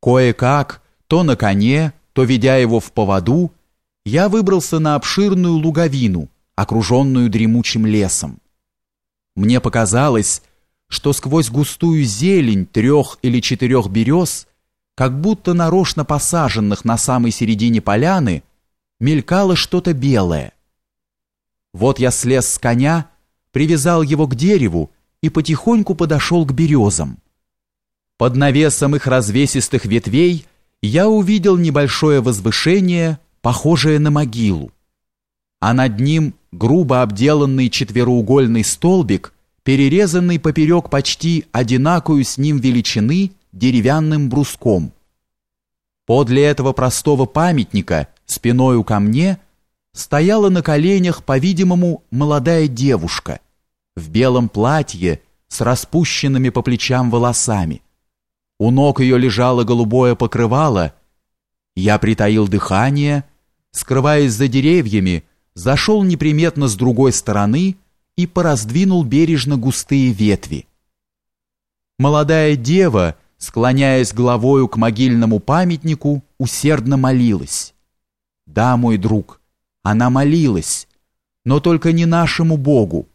Кое-как, то на коне, то ведя его в поводу, я выбрался на обширную луговину, окруженную дремучим лесом. Мне показалось, что сквозь густую зелень трех или четырех берез, как будто нарочно посаженных на самой середине поляны, мелькало что-то белое. Вот я слез с коня, привязал его к дереву и потихоньку подошел к березам. Под навесом их развесистых ветвей я увидел небольшое возвышение, похожее на могилу. А над ним грубо обделанный четвероугольный столбик, перерезанный поперек почти одинаковую с ним величины деревянным бруском. Подле этого простого памятника, спиною ко мне, стояла на коленях, по-видимому, молодая девушка в белом платье с распущенными по плечам волосами. У ног ее лежало голубое покрывало. Я притаил дыхание, скрываясь за деревьями, зашел неприметно с другой стороны и пораздвинул бережно густые ветви. Молодая дева, склоняясь головою к могильному памятнику, усердно молилась. Да, мой друг, она молилась, но только не нашему Богу.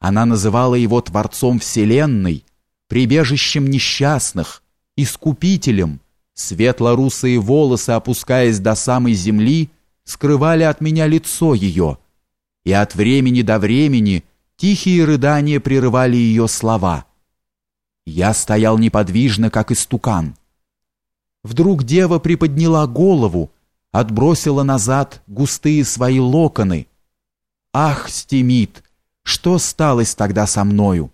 Она называла его Творцом Вселенной, прибежищем несчастных, искупителем, светло-русые волосы, опускаясь до самой земли, скрывали от меня лицо ее, и от времени до времени тихие рыдания прерывали ее слова. Я стоял неподвижно, как истукан. Вдруг дева приподняла голову, отбросила назад густые свои локоны. Ах, стемит, что сталось тогда со мною?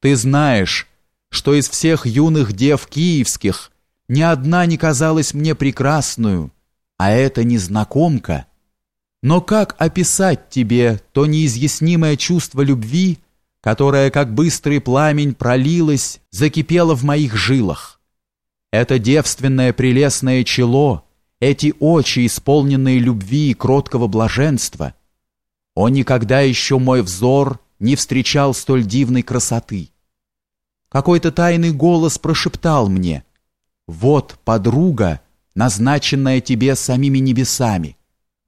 Ты знаешь, что из всех юных дев киевских ни одна не казалась мне прекрасную, а это незнакомка. Но как описать тебе то неизъяснимое чувство любви, которое, как быстрый пламень, пролилось, закипело в моих жилах? Это девственное прелестное чело, эти очи, исполненные любви и кроткого блаженства. О, никогда еще мой взор не встречал столь дивной красоты. Какой-то тайный голос прошептал мне, «Вот подруга, назначенная тебе самими небесами,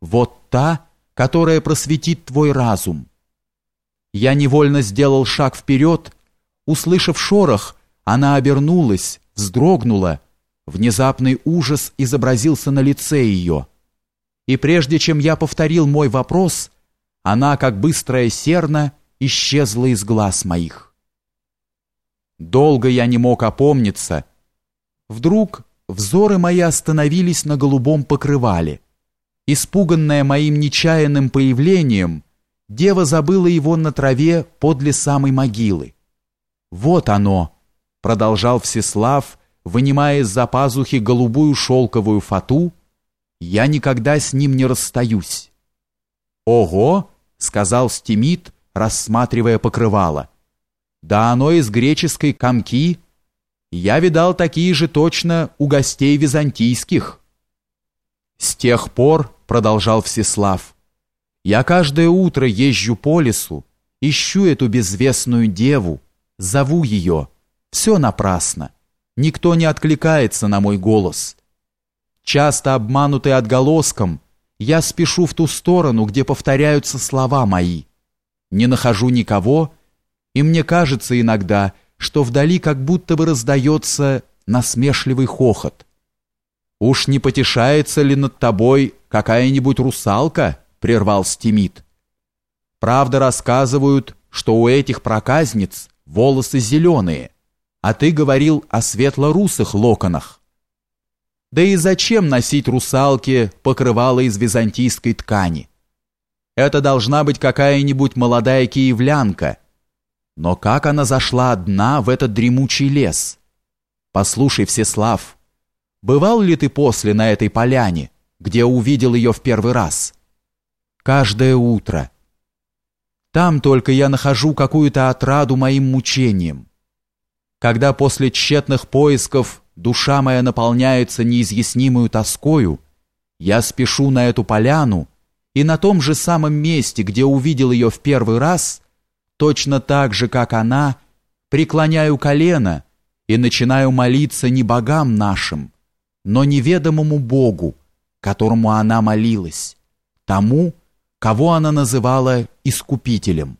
вот та, которая просветит твой разум». Я невольно сделал шаг вперед, услышав шорох, она обернулась, вздрогнула, внезапный ужас изобразился на лице ее. И прежде чем я повторил мой вопрос, она, как быстрая серна, исчезла из глаз моих. Долго я не мог опомниться. Вдруг взоры мои остановились на голубом покрывале. Испуганная моим нечаянным появлением, дева забыла его на траве подле самой могилы. «Вот оно!» — продолжал Всеслав, вынимая из-за пазухи голубую шелковую фату. «Я никогда с ним не расстаюсь». «Ого!» — сказал Стимит, рассматривая покрывало. Да оно из греческой комки. Я видал такие же точно у гостей византийских. С тех пор, продолжал Всеслав, я каждое утро езжу по лесу, ищу эту безвестную деву, зову ее. Все напрасно. Никто не откликается на мой голос. Часто обманутый отголоском, я спешу в ту сторону, где повторяются слова мои. Не нахожу никого, и мне кажется иногда, что вдали как будто бы раздается насмешливый хохот. «Уж не потешается ли над тобой какая-нибудь русалка?» — прервал Стимит. «Правда рассказывают, что у этих проказниц волосы зеленые, а ты говорил о светло-русых локонах. Да и зачем носить русалке покрывало из византийской ткани? Это должна быть какая-нибудь молодая киевлянка — но как она зашла одна в этот дремучий лес? Послушай, Всеслав, бывал ли ты после на этой поляне, где увидел ее в первый раз? Каждое утро. Там только я нахожу какую-то отраду моим мучениям. Когда после тщетных поисков душа моя наполняется неизъяснимую тоскою, я спешу на эту поляну, и на том же самом месте, где увидел ее в первый раз – точно так же, как она, преклоняю колено и начинаю молиться не богам нашим, но неведомому Богу, которому она молилась, тому, кого она называла Искупителем.